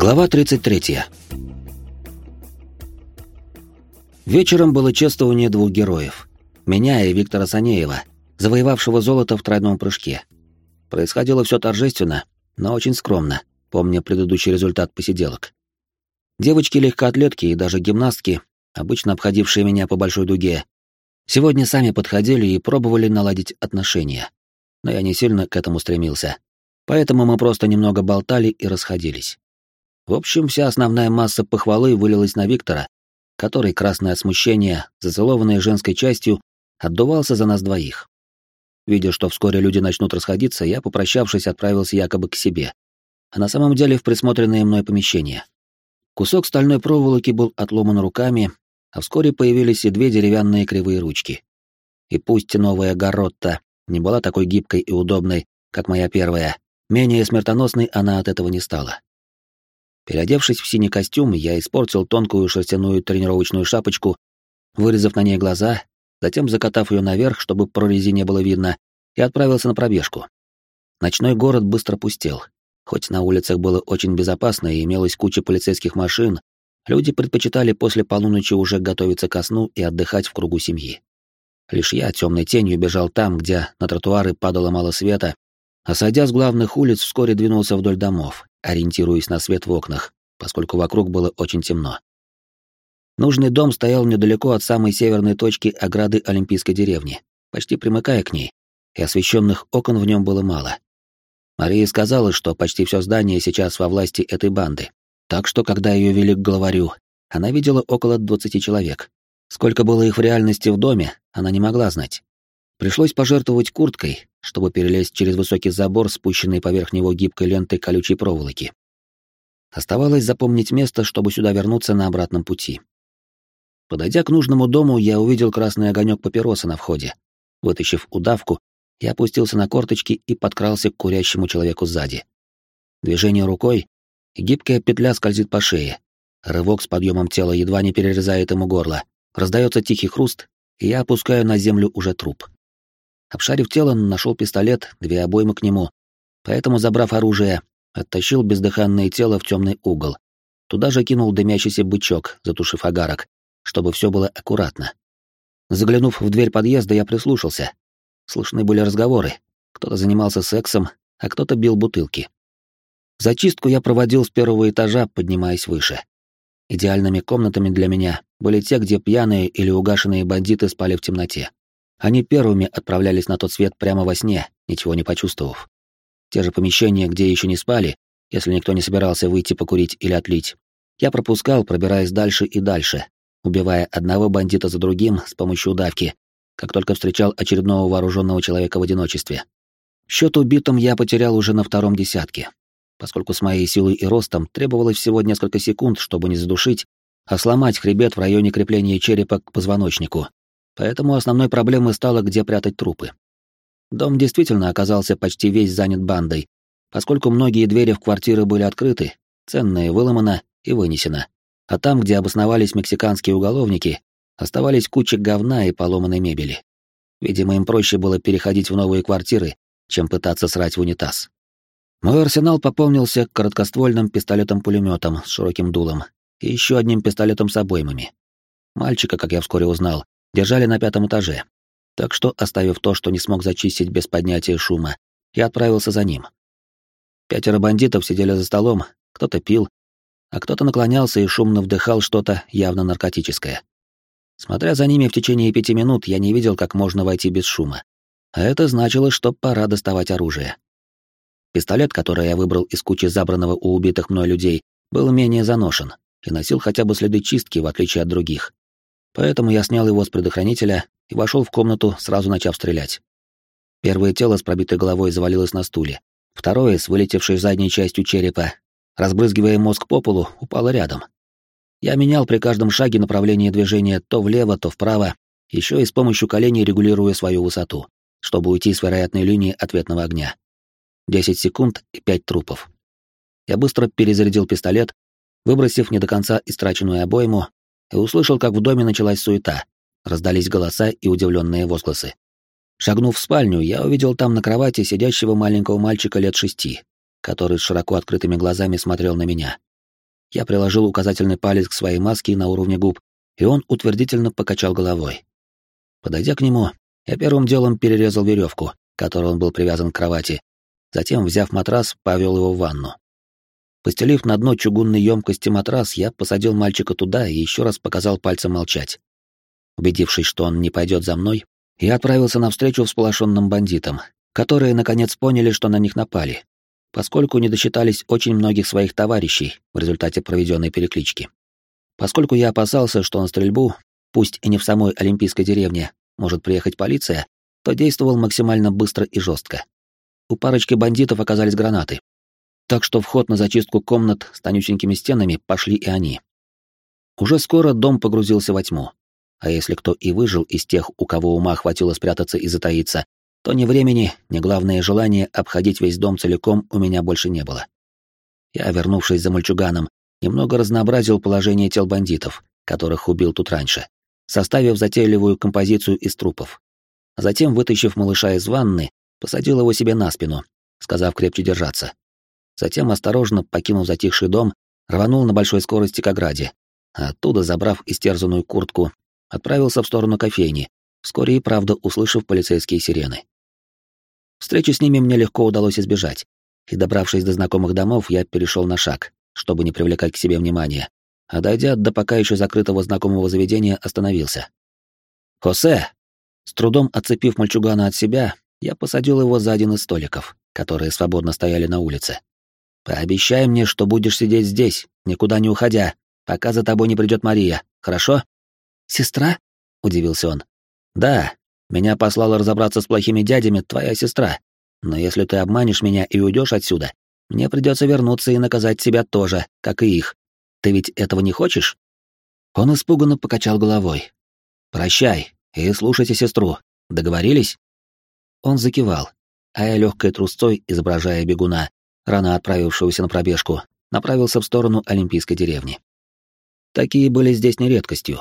Глава 33. Вечером было чествование двух героев. Меня и Виктора Санеева, завоевавшего золото в тройном прыжке. Происходило все торжественно, но очень скромно, помня предыдущий результат посиделок. Девочки-легкоатлетки и даже гимнастки, обычно обходившие меня по большой дуге, сегодня сами подходили и пробовали наладить отношения. Но я не сильно к этому стремился. Поэтому мы просто немного болтали и расходились. В общем, вся основная масса похвалы вылилась на Виктора, который, красное от смущения, зацелованный женской частью, отдувался за нас двоих. Видя, что вскоре люди начнут расходиться, я, попрощавшись, отправился якобы к себе, а на самом деле в присмотренное мной помещение. Кусок стальной проволоки был отломан руками, а вскоре появились и две деревянные кривые ручки. И пусть новая Гаротта не была такой гибкой и удобной, как моя первая, менее смертоносной она от этого не стала. Переодевшись в синий костюм, я испортил тонкую шерстяную тренировочную шапочку, вырезав на ней глаза, затем закатав ее наверх, чтобы прорези не было видно, и отправился на пробежку. Ночной город быстро пустел. Хоть на улицах было очень безопасно и имелась куча полицейских машин, люди предпочитали после полуночи уже готовиться ко сну и отдыхать в кругу семьи. Лишь я темной тенью бежал там, где на тротуары падало мало света, а сойдя с главных улиц, вскоре двинулся вдоль домов, ориентируясь на свет в окнах, поскольку вокруг было очень темно. Нужный дом стоял недалеко от самой северной точки ограды Олимпийской деревни, почти примыкая к ней, и освещенных окон в нем было мало. Мария сказала, что почти все здание сейчас во власти этой банды, так что, когда ее вели к главарю, она видела около 20 человек. Сколько было их в реальности в доме, она не могла знать. Пришлось пожертвовать курткой, чтобы перелезть через высокий забор, спущенный поверх него гибкой лентой колючей проволоки. Оставалось запомнить место, чтобы сюда вернуться на обратном пути. Подойдя к нужному дому, я увидел красный огонек папироса на входе. Вытащив удавку, я опустился на корточки и подкрался к курящему человеку сзади. Движение рукой, гибкая петля скользит по шее. Рывок с подъемом тела едва не перерезает ему горло. Раздается тихий хруст, и я опускаю на землю уже труп. Обшарив тело, нашел пистолет, две обоймы к нему, поэтому, забрав оружие, оттащил бездыханное тело в темный угол. Туда же кинул дымящийся бычок, затушив огарок, чтобы все было аккуратно. Заглянув в дверь подъезда, я прислушался. Слышны были разговоры. Кто-то занимался сексом, а кто-то бил бутылки. Зачистку я проводил с первого этажа, поднимаясь выше. Идеальными комнатами для меня были те, где пьяные или угашенные бандиты спали в темноте. Они первыми отправлялись на тот свет прямо во сне, ничего не почувствовав. Те же помещения, где еще не спали, если никто не собирался выйти покурить или отлить, я пропускал, пробираясь дальше и дальше, убивая одного бандита за другим с помощью удавки, как только встречал очередного вооруженного человека в одиночестве. Счет убитым я потерял уже на втором десятке, поскольку с моей силой и ростом требовалось всего несколько секунд, чтобы не задушить, а сломать хребет в районе крепления черепа к позвоночнику, Поэтому основной проблемой стало, где прятать трупы. Дом действительно оказался почти весь занят бандой, поскольку многие двери в квартиры были открыты, ценное выломано и вынесено. А там, где обосновались мексиканские уголовники, оставались кучи говна и поломанной мебели. Видимо, им проще было переходить в новые квартиры, чем пытаться срать в унитаз. Мой арсенал пополнился короткоствольным пистолетом-пулеметом с широким дулом и еще одним пистолетом с обоймами. Мальчика, как я вскоре узнал, держали на пятом этаже. Так что, оставив то, что не смог зачистить без поднятия шума, я отправился за ним. Пятеро бандитов сидели за столом, кто-то пил, а кто-то наклонялся и шумно вдыхал что-то явно наркотическое. Смотря за ними в течение пяти минут, я не видел, как можно войти без шума. А это значило, что пора доставать оружие. Пистолет, который я выбрал из кучи забранного у убитых мной людей, был менее заношен и носил хотя бы следы чистки, в отличие от других. Поэтому я снял его с предохранителя и вошел в комнату, сразу начав стрелять. Первое тело с пробитой головой завалилось на стуле. Второе, с вылетевшей задней частью черепа, разбрызгивая мозг по полу, упало рядом. Я менял при каждом шаге направление движения то влево, то вправо, еще и с помощью коленей регулируя свою высоту, чтобы уйти с вероятной линии ответного огня. Десять секунд и пять трупов. Я быстро перезарядил пистолет, выбросив не до конца истраченную обойму, и услышал, как в доме началась суета. Раздались голоса и удивленные возгласы. Шагнув в спальню, я увидел там на кровати сидящего маленького мальчика лет шести, который с широко открытыми глазами смотрел на меня. Я приложил указательный палец к своей маске на уровне губ, и он утвердительно покачал головой. Подойдя к нему, я первым делом перерезал веревку, которой он был привязан к кровати, затем, взяв матрас, повел его в ванну. Постелив на дно чугунной емкости матрас, я посадил мальчика туда и еще раз показал пальцем молчать. Убедившись, что он не пойдет за мной, я отправился навстречу всполошенным бандитам, которые наконец поняли, что на них напали, поскольку не досчитались очень многих своих товарищей в результате проведенной переклички. Поскольку я опасался, что на стрельбу, пусть и не в самой Олимпийской деревне, может приехать полиция, то действовал максимально быстро и жестко. У парочки бандитов оказались гранаты. Так что в ход на зачистку комнат с тонюсенькими стенами пошли и они. Уже скоро дом погрузился во тьму. А если кто и выжил из тех, у кого ума хватило спрятаться и затаиться, то ни времени, ни главное желание обходить весь дом целиком у меня больше не было. Я, вернувшись за мальчуганом, немного разнообразил положение тел бандитов, которых убил тут раньше, составив затейливую композицию из трупов. Затем, вытащив малыша из ванны, посадил его себе на спину, сказав крепче держаться. Затем, осторожно покинув затихший дом, рванул на большой скорости к ограде, а оттуда, забрав истерзанную куртку, отправился в сторону кофейни, вскоре и правда услышав полицейские сирены. Встречи с ними мне легко удалось избежать, и, добравшись до знакомых домов, я перешел на шаг, чтобы не привлекать к себе внимания, а дойдя до пока еще закрытого знакомого заведения, остановился. «Хосе!» С трудом отцепив мальчугана от себя, я посадил его за один из столиков, которые свободно стояли на улице. «Пообещай мне, что будешь сидеть здесь, никуда не уходя, пока за тобой не придет Мария, хорошо?» «Сестра?» — удивился он. «Да, меня послала разобраться с плохими дядями твоя сестра. Но если ты обманешь меня и уйдешь отсюда, мне придется вернуться и наказать себя тоже, как и их. Ты ведь этого не хочешь?» Он испуганно покачал головой. «Прощай и слушайте сестру. Договорились?» Он закивал, а я легкой трусцой, изображая бегуна, рано отправившегося на пробежку, направился в сторону Олимпийской деревни. Такие были здесь не редкостью.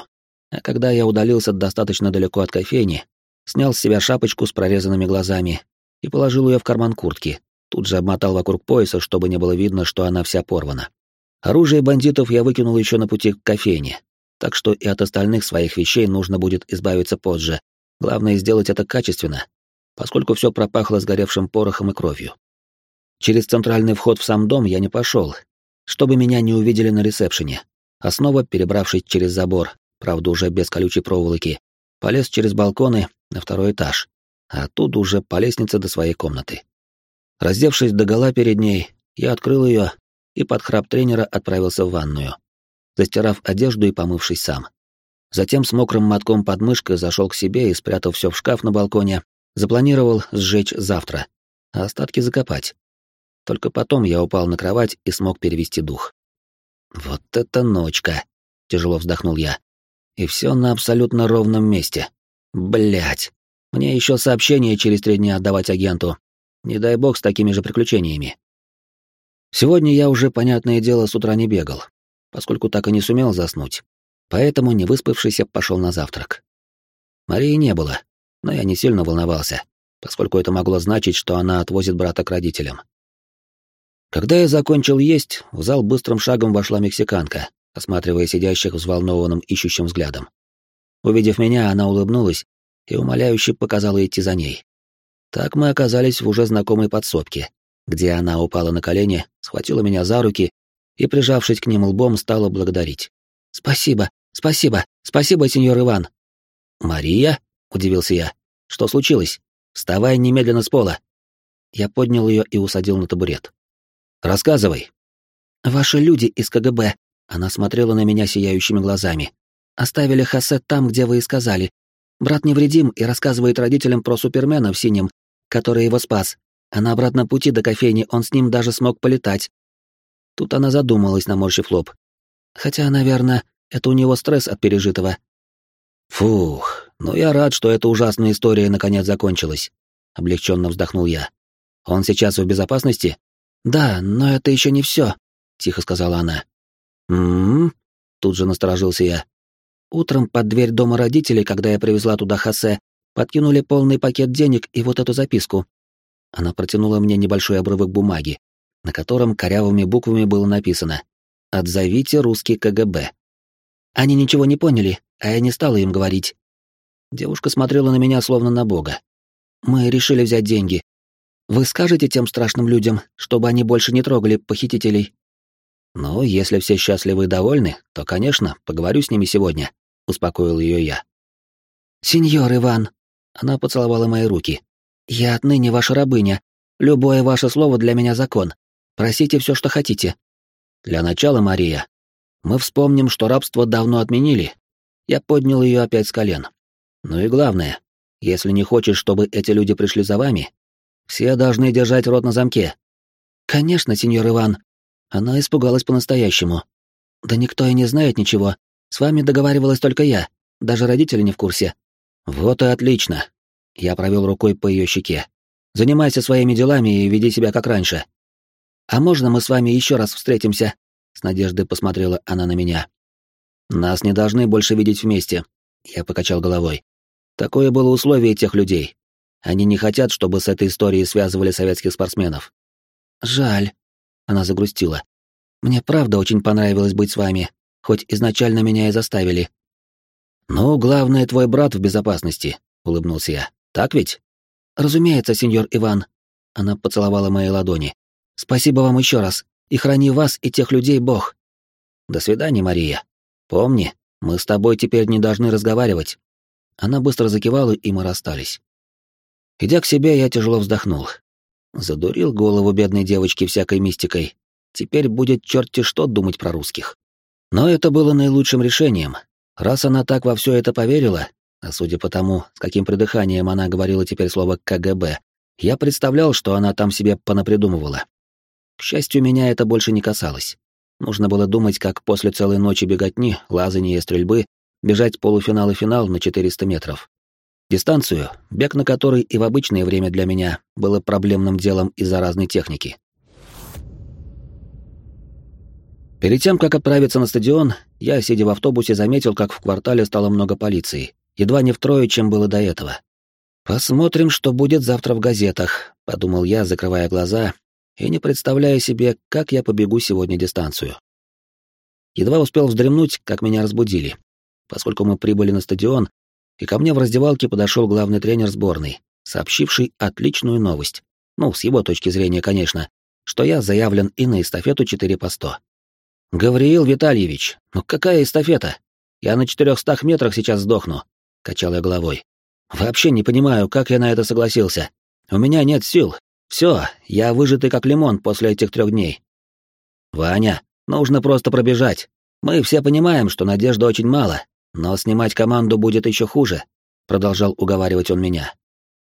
А когда я удалился достаточно далеко от кофейни, снял с себя шапочку с прорезанными глазами и положил ее в карман куртки, тут же обмотал вокруг пояса, чтобы не было видно, что она вся порвана. Оружие бандитов я выкинул еще на пути к кофейне, так что и от остальных своих вещей нужно будет избавиться позже. Главное сделать это качественно, поскольку все пропахло сгоревшим порохом и кровью. Через центральный вход в сам дом я не пошел, чтобы меня не увидели на ресепшене, а снова, перебравшись через забор, правда уже без колючей проволоки, полез через балконы на второй этаж, а оттуда уже по лестнице до своей комнаты. Раздевшись догола перед ней, я открыл ее и под храп тренера отправился в ванную, застирав одежду и помывшись сам. Затем с мокрым мотком под мышкой зашел к себе и, спрятав все в шкаф на балконе, запланировал сжечь завтра, а остатки закопать. Только потом я упал на кровать и смог перевести дух. «Вот это ночка!» — тяжело вздохнул я. «И все на абсолютно ровном месте. Блять! Мне еще сообщение через три дня отдавать агенту. Не дай бог с такими же приключениями. Сегодня я уже, понятное дело, с утра не бегал, поскольку так и не сумел заснуть. Поэтому, не выспавшийся, пошел на завтрак. Марии не было, но я не сильно волновался, поскольку это могло значить, что она отвозит брата к родителям. Когда я закончил есть, в зал быстрым шагом вошла мексиканка, осматривая сидящих взволнованным ищущим взглядом. Увидев меня, она улыбнулась и умоляюще показала идти за ней. Так мы оказались в уже знакомой подсобке, где она упала на колени, схватила меня за руки и, прижавшись к ним лбом, стала благодарить. «Спасибо, спасибо, спасибо, сеньор Иван!» «Мария?» — удивился я. «Что случилось? Вставай немедленно с пола!» Я поднял ее и усадил на табурет. «Рассказывай!» «Ваши люди из КГБ», — она смотрела на меня сияющими глазами. «Оставили Хосе там, где вы и сказали. Брат невредим и рассказывает родителям про Супермена в синем, который его спас, а на обратном пути до кофейни он с ним даже смог полетать. Тут она задумалась, наморщив лоб. Хотя, наверное, это у него стресс от пережитого. Фух, ну я рад, что эта ужасная история наконец закончилась. Облегченно вздохнул я. Он сейчас в безопасности? Да, но это еще не все, тихо сказала она. М-м, тут же насторожился я. Утром под дверь дома родителей, когда я привезла туда Хосе, подкинули полный пакет денег и вот эту записку. Она протянула мне небольшой обрывок бумаги, на котором корявыми буквами было написано «Отзовите русский КГБ». Они ничего не поняли, а я не стала им говорить. Девушка смотрела на меня словно на бога. Мы решили взять деньги. Вы скажете тем страшным людям, чтобы они больше не трогали похитителей? Ну, если все счастливы и довольны, то, конечно, поговорю с ними сегодня, успокоил ее я. Сеньор Иван, она поцеловала мои руки. Я отныне ваша рабыня. Любое ваше слово для меня закон. Просите все, что хотите. Для начала, Мария, мы вспомним, что рабство давно отменили. Я поднял ее опять с колен. Ну и главное, если не хочешь, чтобы эти люди пришли за вами, все должны держать рот на замке. Конечно, сеньор Иван. Она испугалась по-настоящему. Да никто и не знает ничего. С вами договаривалась только я. Даже родители не в курсе. Вот и отлично. Я провел рукой по ее щеке. Занимайся своими делами и веди себя как раньше. А можно мы с вами еще раз встретимся? С надеждой посмотрела она на меня. Нас не должны больше видеть вместе. Я покачал головой. Такое было условие тех людей. Они не хотят, чтобы с этой историей связывали советских спортсменов. Жаль. Она загрустила. Мне правда очень понравилось быть с вами, хоть изначально меня и заставили. Ну, главное, твой брат в безопасности, улыбнулся я. Так ведь? Разумеется, сеньор Иван. Она поцеловала мои ладони. Спасибо вам еще раз. И храни вас и тех людей Бог. До свидания, Мария. Помни, мы с тобой теперь не должны разговаривать. Она быстро закивала, и мы расстались. Идя к себе, я тяжело вздохнул. Задурил голову бедной девочки всякой мистикой. Теперь будет черти что думать про русских. Но это было наилучшим решением. Раз она так во все это поверила, а судя по тому, с каким придыханием она говорила теперь слово «КГБ», я представлял, что она там себе понапридумывала. К счастью, меня это больше не касалось. Нужно было думать, как после целой ночи беготни, лазания и стрельбы бежать полуфинал и финал на 400 метров. Дистанцию, бег на которой и в обычное время для меня было проблемным делом из-за разной техники. Перед тем, как отправиться на стадион, я, сидя в автобусе, заметил, как в квартале стало много полиции, едва не втрое, чем было до этого. «Посмотрим, что будет завтра в газетах», — подумал я, закрывая глаза и не представляя себе, как я побегу сегодня дистанцию. Едва успел вздремнуть, как меня разбудили поскольку мы прибыли на стадион, и ко мне в раздевалке подошел главный тренер сборной, сообщивший отличную новость. Ну, с его точки зрения, конечно, что я заявлен и на эстафету 4 по 100. «Гавриил Витальевич, ну какая эстафета? Я на 400 метрах сейчас сдохну», — качал я головой. «Вообще не понимаю, как я на это согласился. У меня нет сил. Все, я выжатый как лимон после этих трех дней». «Ваня, нужно просто пробежать. Мы все понимаем, что надежды очень мало, но снимать команду будет еще хуже, продолжал уговаривать он меня.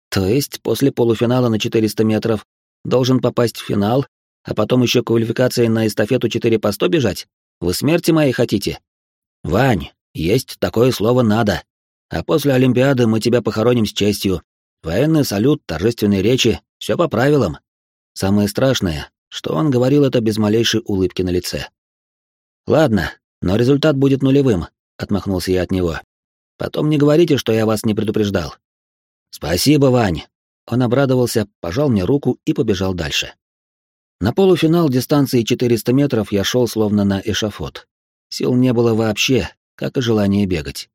То есть после полуфинала на 400 метров должен попасть в финал, а потом еще квалификация на эстафету 4 по 100 бежать? Вы смерти моей хотите? Вань, есть такое слово «надо». А после Олимпиады мы тебя похороним с честью. Военный салют, торжественные речи, все по правилам. Самое страшное, что он говорил это без малейшей улыбки на лице. Ладно, но результат будет нулевым, отмахнулся я от него. Потом не говорите, что я вас не предупреждал. Спасибо, Вань. Он обрадовался, пожал мне руку и побежал дальше. На полуфинал дистанции 400 метров я шел словно на эшафот. Сил не было вообще, как и желание бегать.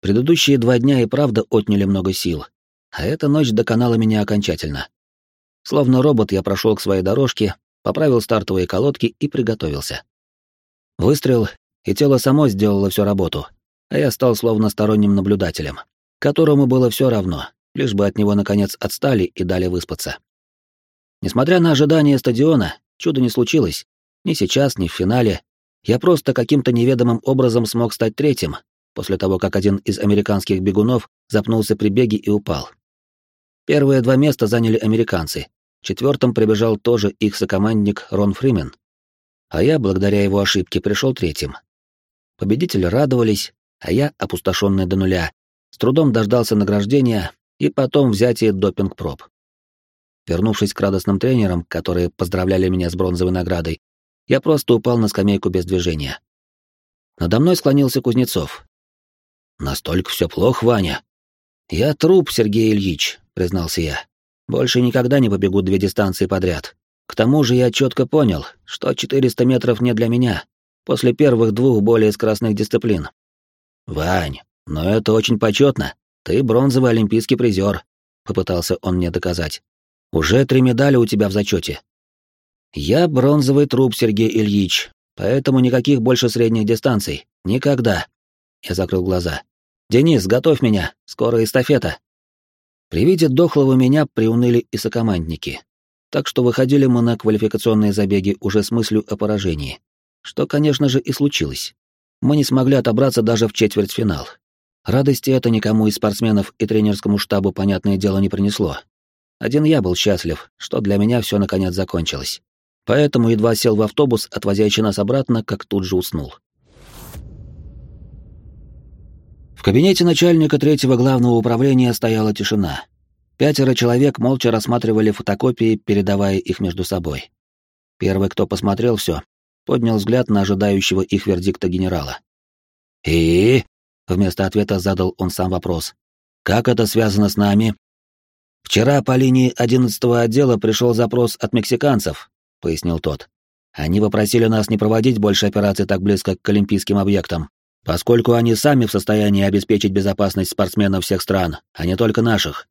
Предыдущие два дня и правда отняли много сил, а эта ночь доконала меня окончательно. Словно робот я прошел к своей дорожке, поправил стартовые колодки и приготовился. Выстрел, и тело само сделало всю работу, а я стал словно сторонним наблюдателем, которому было все равно, лишь бы от него наконец отстали и дали выспаться. Несмотря на ожидания стадиона, чудо не случилось. Ни сейчас, ни в финале. Я просто каким-то неведомым образом смог стать третьим, после того, как один из американских бегунов запнулся при беге и упал. Первые два места заняли американцы. Четвертым прибежал тоже их сокомандник Рон Фримен. А я, благодаря его ошибке, пришел третьим. Победители радовались, а я, опустошенный до нуля, с трудом дождался награждения и потом взятия допинг-проб. Вернувшись к радостным тренерам, которые поздравляли меня с бронзовой наградой, я просто упал на скамейку без движения. Надо мной склонился Кузнецов. «Настолько все плохо, Ваня?» «Я труп, Сергей Ильич», — признался я. «Больше никогда не побегу две дистанции подряд. К тому же я четко понял, что 400 метров не для меня, после первых двух более скоростных дисциплин. Вань, но это очень почетно. Ты бронзовый олимпийский призер, попытался он мне доказать. Уже три медали у тебя в зачете. Я бронзовый труп, Сергей Ильич, поэтому никаких больше средних дистанций. Никогда. Я закрыл глаза. Денис, готовь меня, скоро эстафета. При виде дохлого меня приуныли и сокомандники. Так что выходили мы на квалификационные забеги уже с мыслью о поражении. Что, конечно же, и случилось. Мы не смогли отобраться даже в четвертьфинал. Радости это никому из спортсменов и тренерскому штабу, понятное дело, не принесло. Один я был счастлив, что для меня все наконец закончилось. Поэтому едва сел в автобус, отвозящий нас обратно, как тут же уснул. В кабинете начальника третьего главного управления стояла тишина. Пятеро человек молча рассматривали фотокопии, передавая их между собой. Первый, кто посмотрел все, поднял взгляд на ожидающего их вердикта генерала. «И?» — вместо ответа задал он сам вопрос. «Как это связано с нами?» «Вчера по линии одиннадцатого отдела пришел запрос от мексиканцев», — пояснил тот. «Они попросили нас не проводить больше операций так близко к олимпийским объектам, поскольку они сами в состоянии обеспечить безопасность спортсменов всех стран, а не только наших.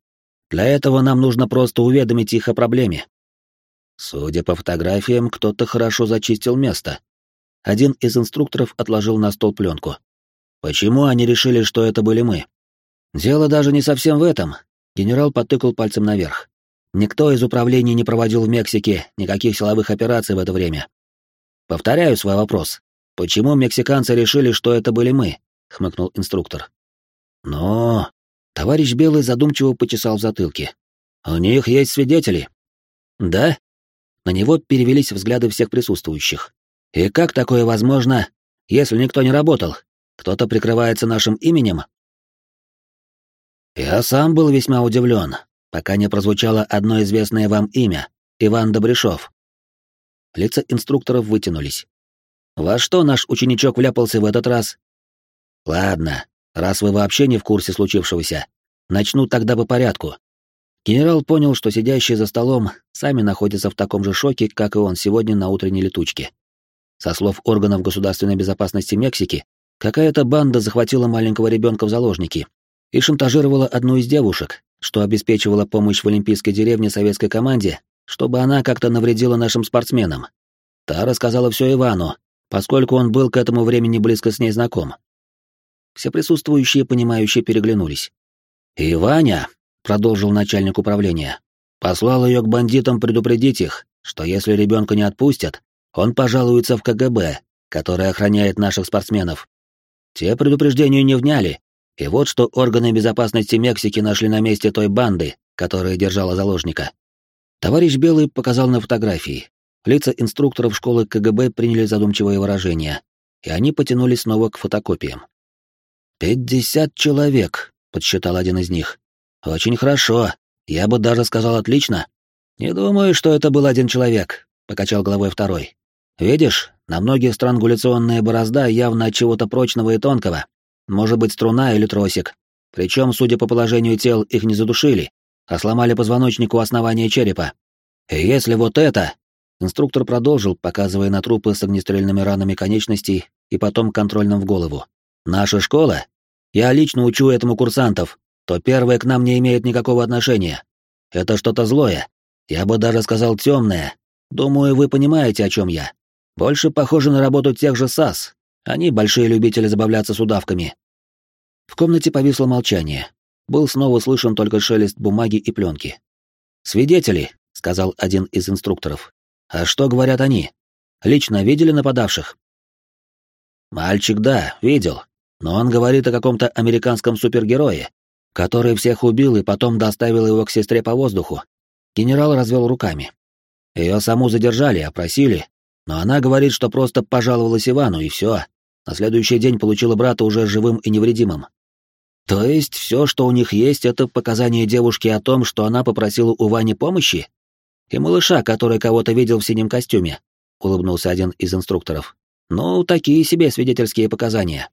Для этого нам нужно просто уведомить их о проблеме. Судя по фотографиям, кто-то хорошо зачистил место. Один из инструкторов отложил на стол пленку. Почему они решили, что это были мы? Дело даже не совсем в этом. Генерал потыкал пальцем наверх. Никто из управления не проводил в Мексике никаких силовых операций в это время. Повторяю свой вопрос. «Почему мексиканцы решили, что это были мы?» — хмыкнул инструктор. «Но...» — товарищ Белый задумчиво почесал в затылке. «У них есть свидетели». «Да?» На него перевелись взгляды всех присутствующих. «И как такое возможно, если никто не работал? Кто-то прикрывается нашим именем?» Я сам был весьма удивлен, пока не прозвучало одно известное вам имя — Иван Добряшов. Лица инструкторов вытянулись. Во что наш ученичок вляпался в этот раз? Ладно, раз вы вообще не в курсе случившегося, начну тогда по порядку. Генерал понял, что сидящие за столом сами находятся в таком же шоке, как и он сегодня на утренней летучке. Со слов органов государственной безопасности Мексики, какая-то банда захватила маленького ребенка в заложники и шантажировала одну из девушек, что обеспечивала помощь в Олимпийской деревне советской команде, чтобы она как-то навредила нашим спортсменам. Та рассказала все Ивану, поскольку он был к этому времени близко с ней знаком. Все присутствующие, понимающие, переглянулись. «И Ваня», — продолжил начальник управления, — послал ее к бандитам предупредить их, что если ребенка не отпустят, он пожалуется в КГБ, который охраняет наших спортсменов. Те предупреждения не вняли, и вот что органы безопасности Мексики нашли на месте той банды, которая держала заложника. Товарищ Белый показал на фотографии. Лица инструкторов школы КГБ приняли задумчивое выражение, и они потянулись снова к фотокопиям. «Пятьдесят человек», — подсчитал один из них. «Очень хорошо. Я бы даже сказал отлично». «Не думаю, что это был один человек», — покачал головой второй. «Видишь, на многих странгуляционная борозда явно от чего-то прочного и тонкого. Может быть, струна или тросик. Причем, судя по положению тел, их не задушили, а сломали позвоночник у основания черепа. И если вот это, Инструктор продолжил, показывая на трупы с огнестрельными ранами конечностей и потом контрольным в голову. «Наша школа? Я лично учу этому курсантов, то первое к нам не имеет никакого отношения. Это что-то злое. Я бы даже сказал темное. Думаю, вы понимаете, о чем я. Больше похоже на работу тех же САС. Они большие любители забавляться с удавками». В комнате повисло молчание. Был снова слышен только шелест бумаги и пленки. «Свидетели», — сказал один из инструкторов. А что говорят они? Лично видели нападавших? Мальчик, да, видел. Но он говорит о каком-то американском супергерое, который всех убил и потом доставил его к сестре по воздуху. Генерал развел руками. Ее саму задержали, опросили, но она говорит, что просто пожаловалась Ивану, и все. На следующий день получила брата уже живым и невредимым. То есть все, что у них есть, это показания девушки о том, что она попросила у Вани помощи? и малыша, который кого-то видел в синем костюме», — улыбнулся один из инструкторов. «Ну, такие себе свидетельские показания».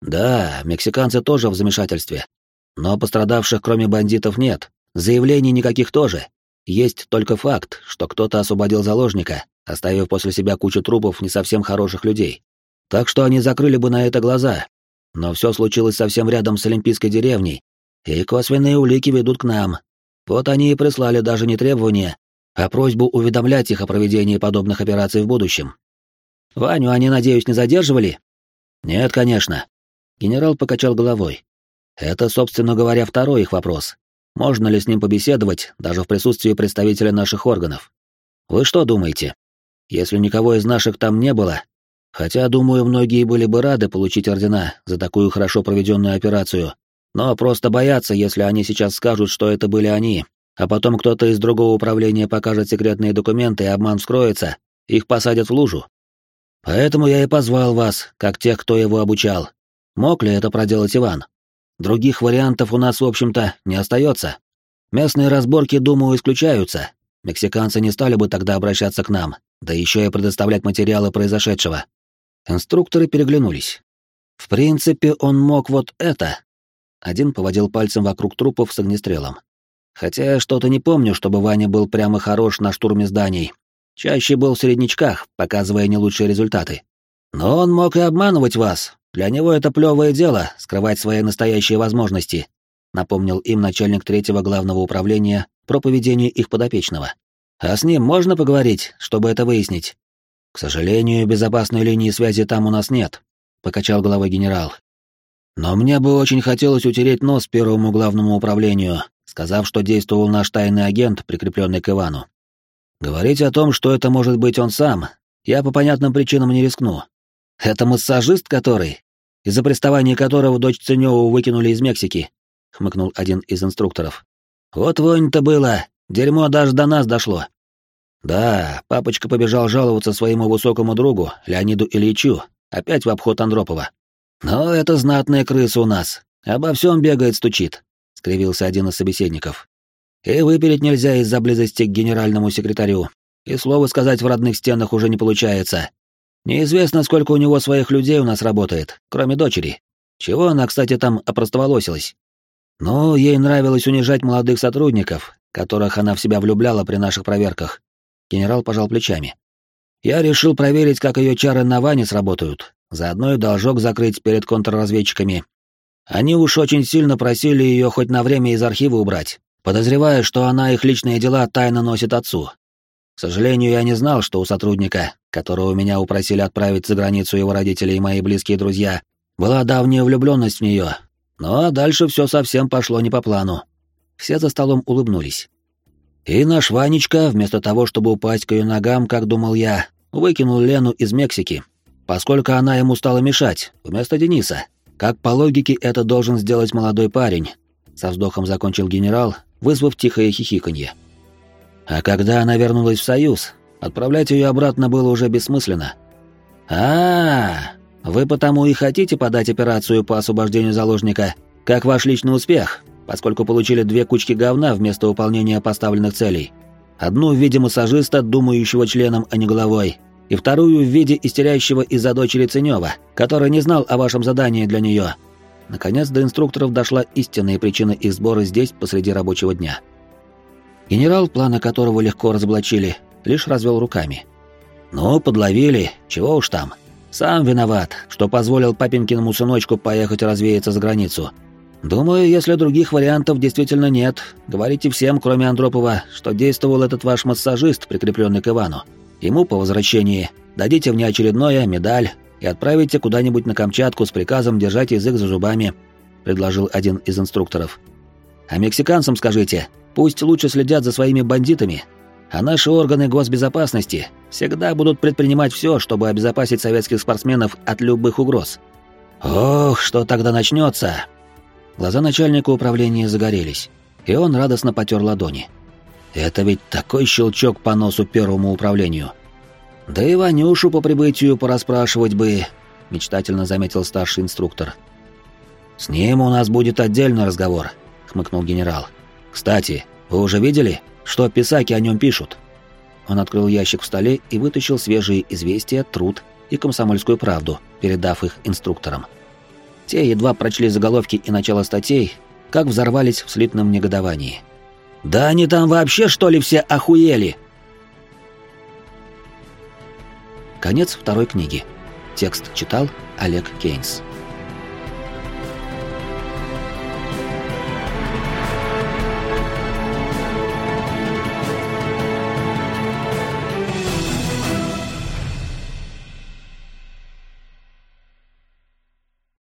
«Да, мексиканцы тоже в замешательстве. Но пострадавших, кроме бандитов, нет. Заявлений никаких тоже. Есть только факт, что кто-то освободил заложника, оставив после себя кучу трупов не совсем хороших людей. Так что они закрыли бы на это глаза. Но все случилось совсем рядом с Олимпийской деревней, и косвенные улики ведут к нам. Вот они и прислали даже не требования, а просьбу уведомлять их о проведении подобных операций в будущем. Ваню они, надеюсь, не задерживали? Нет, конечно. Генерал покачал головой. Это, собственно говоря, второй их вопрос. Можно ли с ним побеседовать, даже в присутствии представителя наших органов? Вы что думаете? Если никого из наших там не было, хотя, думаю, многие были бы рады получить ордена за такую хорошо проведенную операцию, но просто боятся, если они сейчас скажут, что это были они, а потом кто-то из другого управления покажет секретные документы и обман вскроется, их посадят в лужу. Поэтому я и позвал вас, как тех, кто его обучал. Мог ли это проделать Иван? Других вариантов у нас, в общем-то, не остается. Местные разборки, думаю, исключаются. Мексиканцы не стали бы тогда обращаться к нам, да еще и предоставлять материалы произошедшего. Инструкторы переглянулись. В принципе, он мог вот это. Один поводил пальцем вокруг трупов с огнестрелом. Хотя я что-то не помню, чтобы Ваня был прямо хорош на штурме зданий. Чаще был в среднячках, показывая не лучшие результаты. Но он мог и обманывать вас, для него это плевое дело — скрывать свои настоящие возможности», — напомнил им начальник третьего главного управления про поведение их подопечного. «А с ним можно поговорить, чтобы это выяснить?» «К сожалению, безопасной линии связи там у нас нет», — покачал головой генерал. «Но мне бы очень хотелось утереть нос первому главному управлению, сказав, что действовал наш тайный агент, прикрепленный к Ивану. Говорить о том, что это может быть он сам, я по понятным причинам не рискну. «Это массажист который? Из-за приставания которого дочь Ценёву выкинули из Мексики», — хмыкнул один из инструкторов. «Вот вонь-то было, дерьмо даже до нас дошло». Да, папочка побежал жаловаться своему высокому другу, Леониду Ильичу, опять в обход Андропова. «Но это знатная крыса у нас, обо всем бегает, стучит», — скривился один из собеседников. «И выпилить нельзя из-за близости к генеральному секретарю, и слова сказать в родных стенах уже не получается. Неизвестно, сколько у него своих людей у нас работает, кроме дочери. Чего она, кстати, там опростоволосилась? Ну, ей нравилось унижать молодых сотрудников, которых она в себя влюбляла при наших проверках. Генерал пожал плечами. Я решил проверить, как ее чары на Ване сработают, заодно и должок закрыть перед контрразведчиками. Они уж очень сильно просили ее хоть на время из архива убрать, подозревая, что она их личные дела тайно носит отцу. К сожалению, я не знал, что у сотрудника, которого меня упросили отправить за границу его родители и мои близкие друзья, была давняя влюбленность в нее. Но дальше все совсем пошло не по плану. Все за столом улыбнулись. И наш Ванечка, вместо того, чтобы упасть к ее ногам, как думал я, выкинул Лену из Мексики, поскольку она ему стала мешать, вместо Дениса. Как по логике это должен сделать молодой парень, со вздохом закончил генерал, вызвав тихое хихиканье. А когда она вернулась в Союз, отправлять ее обратно было уже бессмысленно. А, -а, а Вы потому и хотите подать операцию по освобождению заложника, как ваш личный успех, поскольку получили две кучки говна вместо выполнения поставленных целей. Одну в виде массажиста, думающего членом, а не головой, и вторую в виде истеряющего из-за дочери Ценёва, который не знал о вашем задании для нее. Наконец до инструкторов дошла истинная причина их сбора здесь посреди рабочего дня. Генерал, планы которого легко разоблачили, лишь развел руками. «Ну, подловили, чего уж там. Сам виноват, что позволил папенькиному сыночку поехать развеяться за границу. Думаю, если других вариантов действительно нет, говорите всем, кроме Андропова, что действовал этот ваш массажист, прикрепленный к Ивану. Ему по возвращении дадите внеочередное, медаль и отправите куда-нибудь на Камчатку с приказом держать язык за зубами», — предложил один из инструкторов. «А мексиканцам скажите, Пусть лучше следят за своими бандитами, а наши органы госбезопасности всегда будут предпринимать все, чтобы обезопасить советских спортсменов от любых угроз. Ох, что тогда начнется! Глаза начальника управления загорелись, и он радостно потер ладони. Это ведь такой щелчок по носу первому управлению. Да и Ванюшу по прибытию пораспрашивать бы, мечтательно заметил старший инструктор. С ним у нас будет отдельный разговор, хмыкнул генерал. Кстати, вы уже видели, что писаки о нем пишут?» Он открыл ящик в столе и вытащил свежие известия, труд и комсомольскую правду, передав их инструкторам. Те едва прочли заголовки и начало статей, как взорвались в слитном негодовании. «Да они там вообще, что ли, все охуели?» Конец второй книги. Текст читал Олег Кейнс.